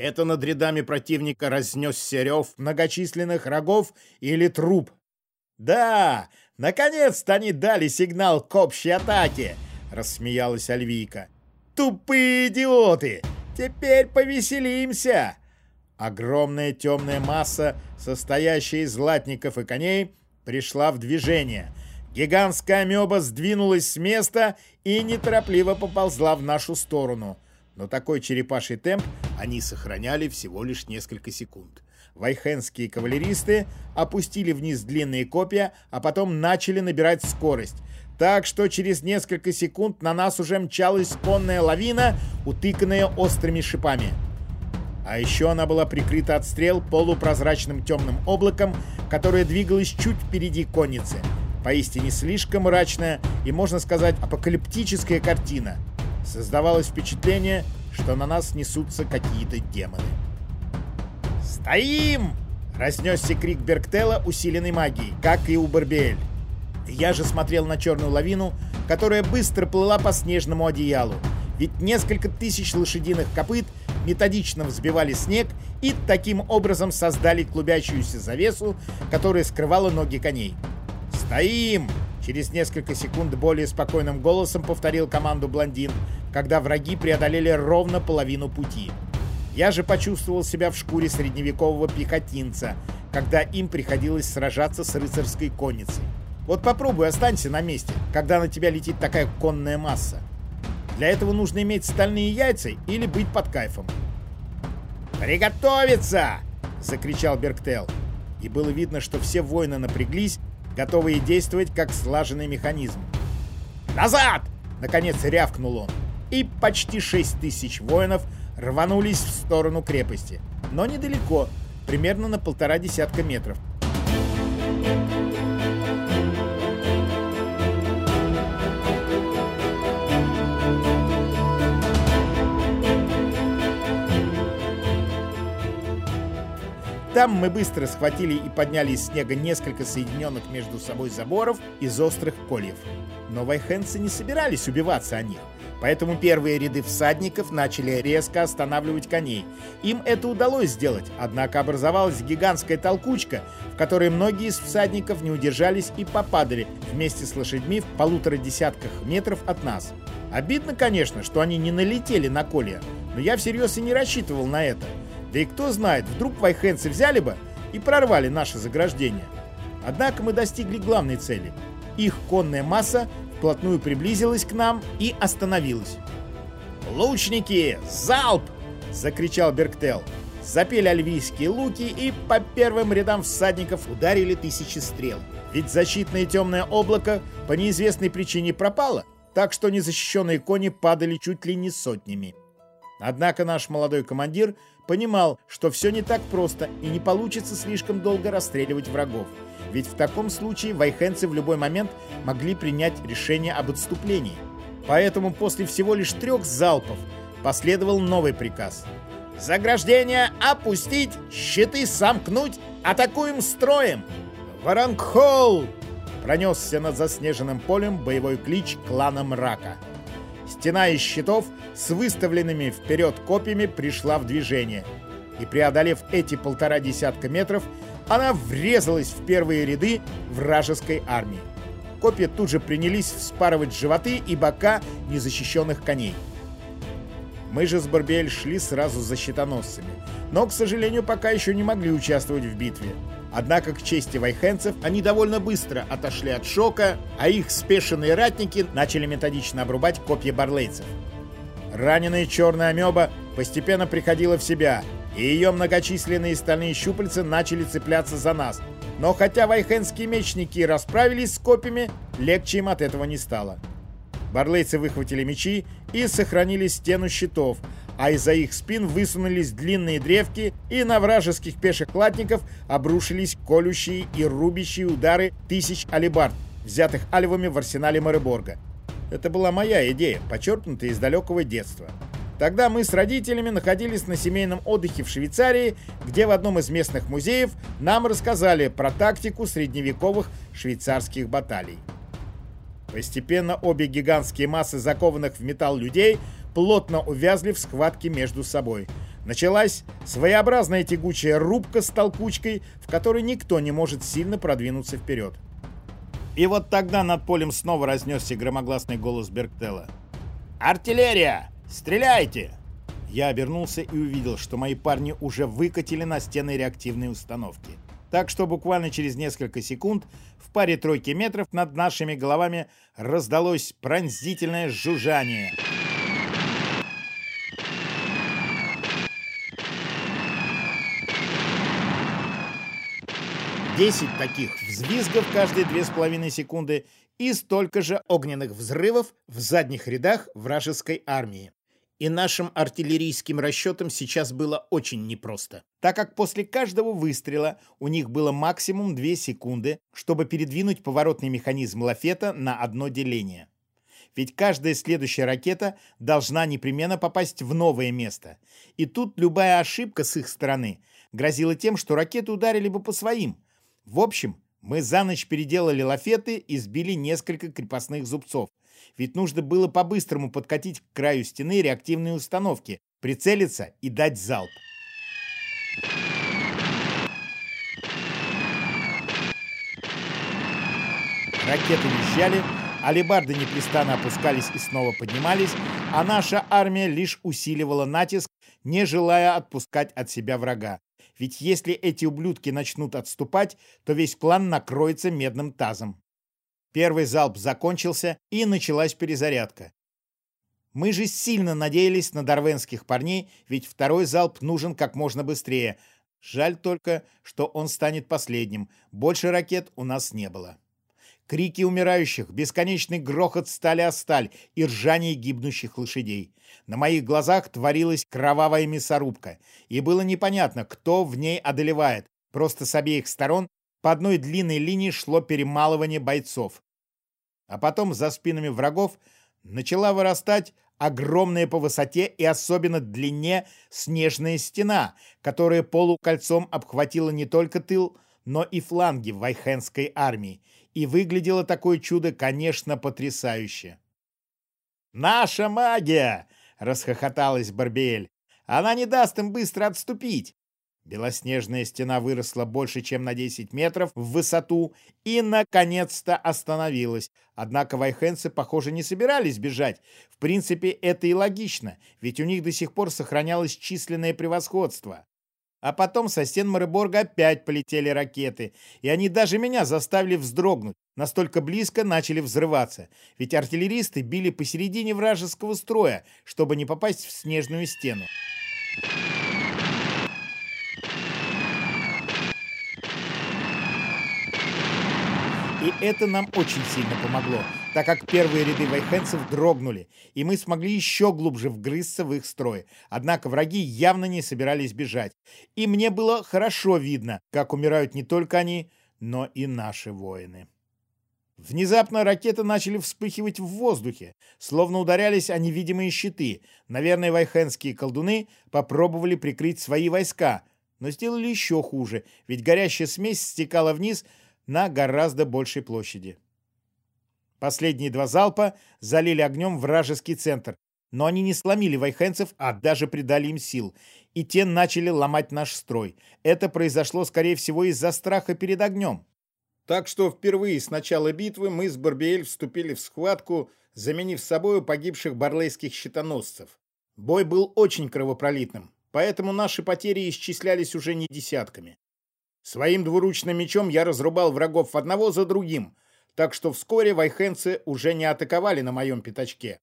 Это над рядами противника разнесся рев многочисленных рогов или труп. «Да, наконец-то они дали сигнал к общей атаке!» — рассмеялась Альвийка. «Тупые идиоты! Теперь повеселимся!» Огромная темная масса, состоящая из латников и коней, пришла в движение. Гигантская амеба сдвинулась с места и неторопливо поползла в нашу сторону — но такой черепаший темп они сохраняли всего лишь несколько секунд. Вайхенские кавалеристы опустили вниз длинные копья, а потом начали набирать скорость. Так что через несколько секунд на нас уже мчалась конная лавина, утыканная острыми шипами. А еще она была прикрыта от стрел полупрозрачным темным облаком, которое двигалось чуть впереди конницы. Поистине слишком мрачная и, можно сказать, апокалиптическая картина – Создавалось впечатление, что на нас несутся какие-то демоны. «Стоим!» — разнесся крик Берктела, усиленной магией, как и у Барбиэль. Я же смотрел на черную лавину, которая быстро плыла по снежному одеялу, ведь несколько тысяч лошадиных копыт методично взбивали снег и таким образом создали клубящуюся завесу, которая скрывала ноги коней. «Стоим!» Через несколько секунд более спокойным голосом повторил команду блондин, когда враги преодолели ровно половину пути. Я же почувствовал себя в шкуре средневекового пехотинца, когда им приходилось сражаться с рыцарской конницей. Вот попробуй останься на месте, когда на тебя летит такая конная масса. Для этого нужно иметь стальные яйца или быть под кайфом. «Приготовиться!» — закричал Берктел. И было видно, что все воины напряглись готовые действовать как слаженный механизм. «Назад!» — наконец рявкнул он. И почти шесть тысяч воинов рванулись в сторону крепости. Но недалеко, примерно на полтора десятка метров. Там мы быстро схватили и подняли из снега несколько соединенных между собой заборов из острых кольев. Но вайхенцы не собирались убиваться о них, поэтому первые ряды всадников начали резко останавливать коней. Им это удалось сделать, однако образовалась гигантская толкучка, в которой многие из всадников не удержались и попадали вместе с лошадьми в полутора десятках метров от нас. Обидно, конечно, что они не налетели на колья, но я всерьез и не рассчитывал на это – да и кто знает, вдруг вайхенцы взяли бы и прорвали наше заграждение. Однако мы достигли главной цели. Их конная масса вплотную приблизилась к нам и остановилась. «Лучники! Залп!» — закричал Берктел. Запели альвийские луки, и по первым рядам всадников ударили тысячи стрел. Ведь защитное темное облако по неизвестной причине пропало, так что незащищенные кони падали чуть ли не сотнями. Однако наш молодой командир понимал, что все не так просто и не получится слишком долго расстреливать врагов. Ведь в таком случае вайхенцы в любой момент могли принять решение об отступлении. Поэтому после всего лишь трех залпов последовал новый приказ. «Заграждение опустить, щиты сомкнуть, атакуем строем!» «Варангхолл!» Пронесся над заснеженным полем боевой клич клана Мрака. Стена из щитов с выставленными вперед копьями пришла в движение. И преодолев эти полтора десятка метров, она врезалась в первые ряды вражеской армии. Копья тут же принялись вспарывать животы и бока незащищенных коней. Мы же с Барбиэль шли сразу за щитоносцами, но, к сожалению, пока еще не могли участвовать в битве. Однако, к чести вайхенцев, они довольно быстро отошли от шока, а их спешенные ратники начали методично обрубать копья барлейцев. Раненая черная амеба постепенно приходила в себя, и ее многочисленные стальные щупальца начали цепляться за нас. Но хотя вайхенские мечники расправились с копьями, легче им от этого не стало. Барлейцы выхватили мечи и сохранили стену щитов, а из-за их спин высунулись длинные древки, и на вражеских пеших латников обрушились колющие и рубящие удары тысяч алибард, взятых альвами в арсенале Мореборга. Это была моя идея, подчеркнутая из далекого детства. Тогда мы с родителями находились на семейном отдыхе в Швейцарии, где в одном из местных музеев нам рассказали про тактику средневековых швейцарских баталий. Постепенно обе гигантские массы закованных в металл людей плотно увязли в схватке между собой. Началась своеобразная тягучая рубка с толкучкой, в которой никто не может сильно продвинуться вперед. И вот тогда над полем снова разнесся громогласный голос Берктела. «Артиллерия! Стреляйте!» Я обернулся и увидел, что мои парни уже выкатили на стены реактивные установки. Так что буквально через несколько секунд в паре тройки метров над нашими головами раздалось пронзительное жужжание. Десять таких взвизгов каждые две с половиной секунды и столько же огненных взрывов в задних рядах вражеской армии. И нашим артиллерийским расчетам сейчас было очень непросто, так как после каждого выстрела у них было максимум 2 секунды, чтобы передвинуть поворотный механизм лафета на одно деление. Ведь каждая следующая ракета должна непременно попасть в новое место. И тут любая ошибка с их стороны грозила тем, что ракеты ударили бы по своим – в общем, мы за ночь переделали лафеты и сбили несколько крепостных зубцов. Ведь нужно было по-быстрому подкатить к краю стены реактивные установки, прицелиться и дать залп. Ракеты визжали, алебарды непрестанно опускались и снова поднимались, а наша армия лишь усиливала натиск, не желая отпускать от себя врага. Ведь если эти ублюдки начнут отступать, то весь план накроется медным тазом. Первый залп закончился, и началась перезарядка. Мы же сильно надеялись на дарвенских парней, ведь второй залп нужен как можно быстрее. Жаль только, что он станет последним. Больше ракет у нас не было. Крики умирающих, бесконечный грохот стали о сталь и ржание гибнущих лошадей. На моих глазах творилась кровавая мясорубка, и было непонятно, кто в ней одолевает. Просто с обеих сторон по одной длинной линии шло перемалывание бойцов. А потом за спинами врагов начала вырастать огромная по высоте и особенно длине снежная стена, которая полукольцом обхватила не только тыл, но и фланги вайхенской армии, и выглядело такое чудо, конечно, потрясающе. «Наша магия!» — расхохоталась Барбиэль. «Она не даст им быстро отступить!» Белоснежная стена выросла больше, чем на 10 метров в высоту и, наконец-то, остановилась. Однако вайхенцы, похоже, не собирались бежать. В принципе, это и логично, ведь у них до сих пор сохранялось численное превосходство. А потом со стен Мореборга опять полетели ракеты, и они даже меня заставили вздрогнуть, настолько близко начали взрываться, ведь артиллеристы били посередине вражеского строя, чтобы не попасть в снежную стену. И это нам очень сильно помогло, так как первые ряды вайхенцев дрогнули, и мы смогли еще глубже вгрызться в их строй. Однако враги явно не собирались бежать. И мне было хорошо видно, как умирают не только они, но и наши воины. Внезапно ракеты начали вспыхивать в воздухе, словно ударялись о невидимые щиты. Наверное, вайхенские колдуны попробовали прикрыть свои войска, но сделали еще хуже, ведь горящая смесь стекала вниз на гораздо большей площади. Последние два залпа залили огнем вражеский центр, но они не сломили вайхенцев, а даже придали им сил, и те начали ломать наш строй. Это произошло, скорее всего, из-за страха перед огнем. Так что впервые с начала битвы мы с Барбиэль вступили в схватку, заменив собою погибших барлейских щитоносцев. Бой был очень кровопролитным, поэтому наши потери исчислялись уже не десятками. Своим двуручным мечом я разрубал врагов одного за другим, так что вскоре вайхенцы уже не атаковали на моем пятачке.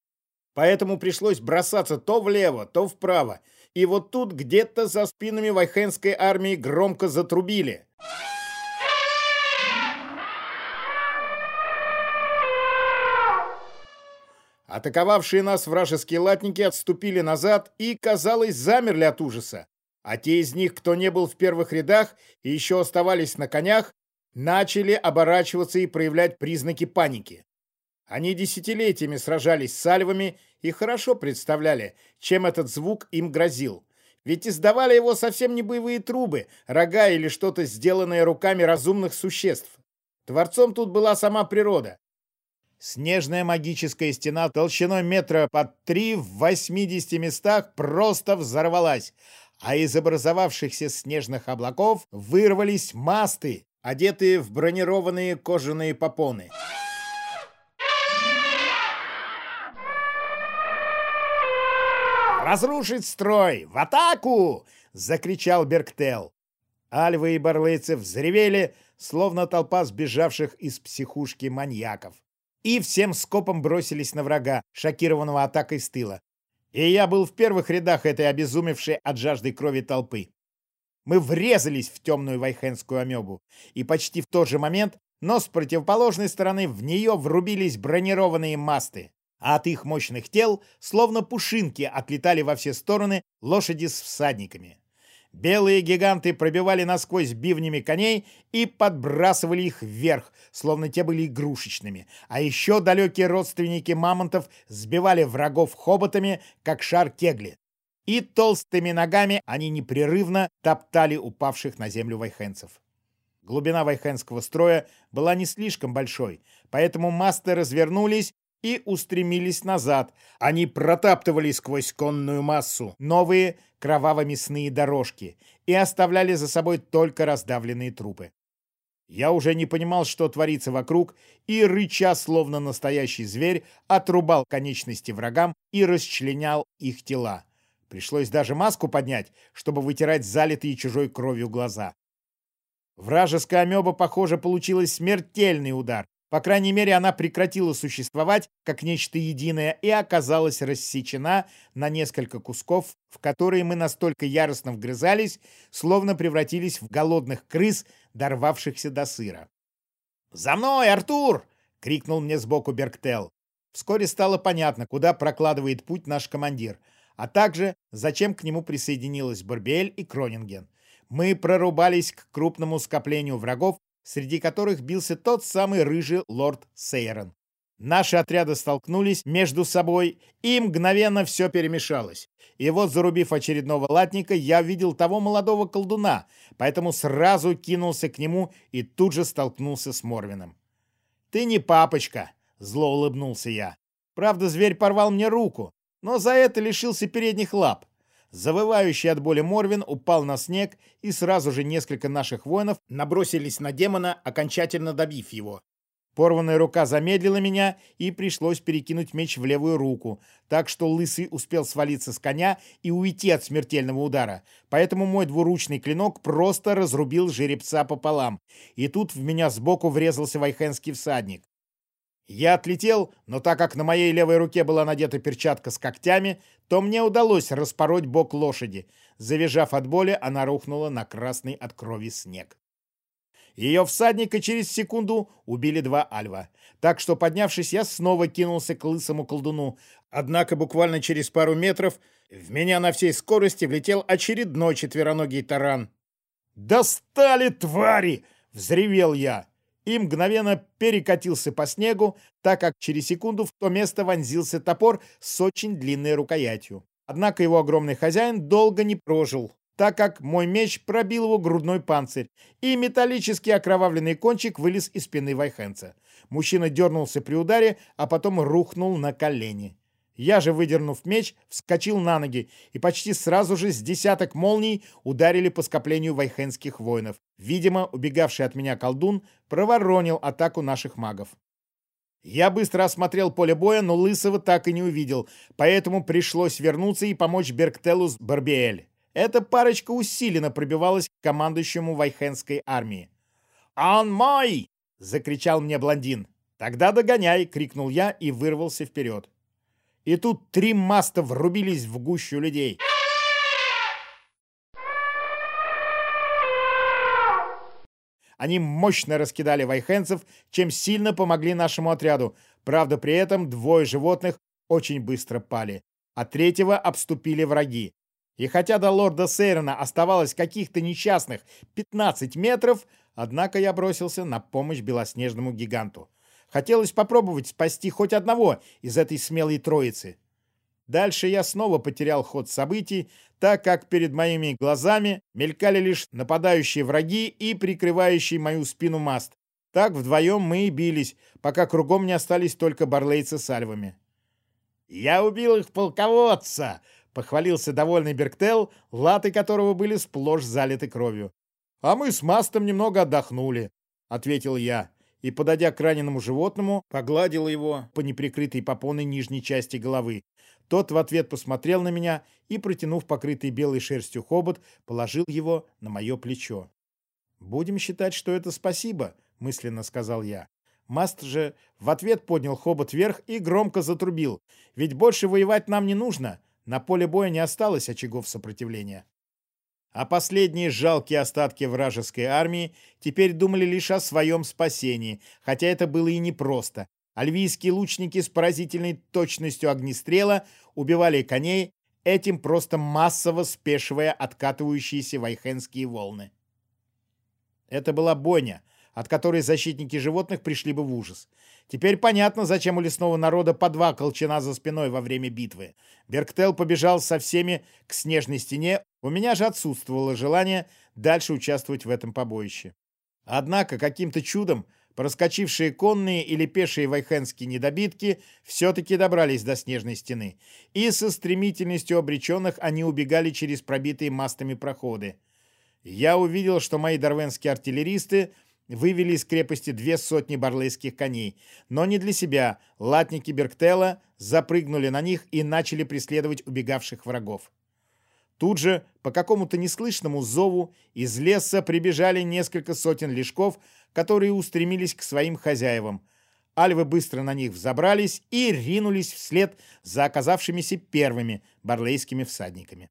Поэтому пришлось бросаться то влево, то вправо. И вот тут где-то за спинами вайхенской армии громко затрубили. Атаковавшие нас вражеские латники отступили назад и, казалось, замерли от ужаса а те из них, кто не был в первых рядах и еще оставались на конях, начали оборачиваться и проявлять признаки паники. Они десятилетиями сражались с альвами и хорошо представляли, чем этот звук им грозил. Ведь издавали его совсем не боевые трубы, рога или что-то сделанное руками разумных существ. Творцом тут была сама природа. Снежная магическая стена толщиной метра под три в 80 местах просто взорвалась, а из образовавшихся снежных облаков вырвались масты, одетые в бронированные кожаные попоны. «Разрушить строй! В атаку!» — закричал Берктел. Альвы и барлейцы взревели, словно толпа сбежавших из психушки маньяков. И всем скопом бросились на врага, шокированного атакой с тыла. И я был в первых рядах этой обезумевшей от жажды крови толпы. Мы врезались в темную вайхенскую амебу, и почти в тот же момент, но с противоположной стороны в нее врубились бронированные масты, а от их мощных тел, словно пушинки, отлетали во все стороны лошади с всадниками. Белые гиганты пробивали насквозь бивнями коней и подбрасывали их вверх, словно те были игрушечными. А еще далекие родственники мамонтов сбивали врагов хоботами, как шар кегли. И толстыми ногами они непрерывно топтали упавших на землю вайхенцев. Глубина вайхенского строя была не слишком большой, поэтому масты развернулись и устремились назад. Они протаптывали сквозь конную массу новые кроваво-мясные дорожки и оставляли за собой только раздавленные трупы. Я уже не понимал, что творится вокруг, и, рыча, словно настоящий зверь, отрубал конечности врагам и расчленял их тела. Пришлось даже маску поднять, чтобы вытирать залитые чужой кровью глаза. Вражеская амеба, похоже, получила смертельный удар, по крайней мере, она прекратила существовать как нечто единое и оказалась рассечена на несколько кусков, в которые мы настолько яростно вгрызались, словно превратились в голодных крыс, дорвавшихся до сыра. «За мной, Артур!» — крикнул мне сбоку Берктел. Вскоре стало понятно, куда прокладывает путь наш командир, а также зачем к нему присоединилась Барбиэль и Кронинген. Мы прорубались к крупному скоплению врагов, среди которых бился тот самый рыжий лорд Сейрон. Наши отряды столкнулись между собой, и мгновенно все перемешалось. И вот, зарубив очередного латника, я видел того молодого колдуна, поэтому сразу кинулся к нему и тут же столкнулся с Морвином. «Ты не папочка!» — зло улыбнулся я. Правда, зверь порвал мне руку, но за это лишился передних лап. Завывающий от боли Морвин упал на снег, и сразу же несколько наших воинов набросились на демона, окончательно добив его. Порванная рука замедлила меня, и пришлось перекинуть меч в левую руку, так что Лысый успел свалиться с коня и уйти от смертельного удара. Поэтому мой двуручный клинок просто разрубил жеребца пополам, и тут в меня сбоку врезался вайхенский всадник. Я отлетел, но так как на моей левой руке была надета перчатка с когтями, то мне удалось распороть бок лошади. Завизжав от боли, она рухнула на красный от крови снег. Ее всадника через секунду убили два альва. Так что, поднявшись, я снова кинулся к лысому колдуну. Однако буквально через пару метров в меня на всей скорости влетел очередной четвероногий таран. «Достали, твари!» — взревел я. И мгновенно перекатился по снегу, так как через секунду в то место вонзился топор с очень длинной рукоятью. Однако его огромный хозяин долго не прожил так как мой меч пробил его грудной панцирь, и металлический окровавленный кончик вылез из спины Вайхенца. Мужчина дернулся при ударе, а потом рухнул на колени. Я же, выдернув меч, вскочил на ноги, и почти сразу же с десяток молний ударили по скоплению вайхенских воинов. Видимо, убегавший от меня колдун проворонил атаку наших магов. Я быстро осмотрел поле боя, но Лысого так и не увидел, поэтому пришлось вернуться и помочь Берктелу с Барбиэль. Эта парочка усиленно пробивалась к командующему Вайхенской армии. «Он мой!» — закричал мне блондин. «Тогда догоняй!» — крикнул я и вырвался вперед. И тут три маста врубились в гущу людей. Они мощно раскидали вайхенцев, чем сильно помогли нашему отряду. Правда, при этом двое животных очень быстро пали, а третьего обступили враги. И хотя до лорда Сейрона оставалось каких-то несчастных 15 метров, однако я бросился на помощь белоснежному гиганту. Хотелось попробовать спасти хоть одного из этой смелой троицы. Дальше я снова потерял ход событий, так как перед моими глазами мелькали лишь нападающие враги и прикрывающий мою спину маст. Так вдвоем мы и бились, пока кругом не остались только барлейцы с альвами. «Я убил их полководца!» Похвалился довольный Берктел, латы которого были сплошь залиты кровью. «А мы с Мастом немного отдохнули», — ответил я, и, подойдя к раненому животному, погладил его по неприкрытой попоной нижней части головы. Тот в ответ посмотрел на меня и, протянув покрытый белой шерстью хобот, положил его на мое плечо. «Будем считать, что это спасибо», — мысленно сказал я. Маст же в ответ поднял хобот вверх и громко затрубил. «Ведь больше воевать нам не нужно. На поле боя не осталось очагов сопротивления. А последние жалкие остатки вражеской армии теперь думали лишь о своем спасении, хотя это было и непросто. Альвийские лучники с поразительной точностью огнестрела убивали коней, этим просто массово спешивая откатывающиеся вайхенские волны. Это была бойня, от которой защитники животных пришли бы в ужас. Теперь понятно, зачем у лесного народа по два колчана за спиной во время битвы. Берктел побежал со всеми к снежной стене, у меня же отсутствовало желание дальше участвовать в этом побоище. Однако каким-то чудом проскочившие конные или пешие вайхенские недобитки все-таки добрались до снежной стены, и со стремительностью обреченных они убегали через пробитые мастами проходы. Я увидел, что мои дарвенские артиллеристы — вывели из крепости две сотни барлейских коней, но не для себя. Латники Берктела запрыгнули на них и начали преследовать убегавших врагов. Тут же, по какому-то неслышному зову, из леса прибежали несколько сотен лешков, которые устремились к своим хозяевам. Альвы быстро на них взобрались и ринулись вслед за оказавшимися первыми барлейскими всадниками.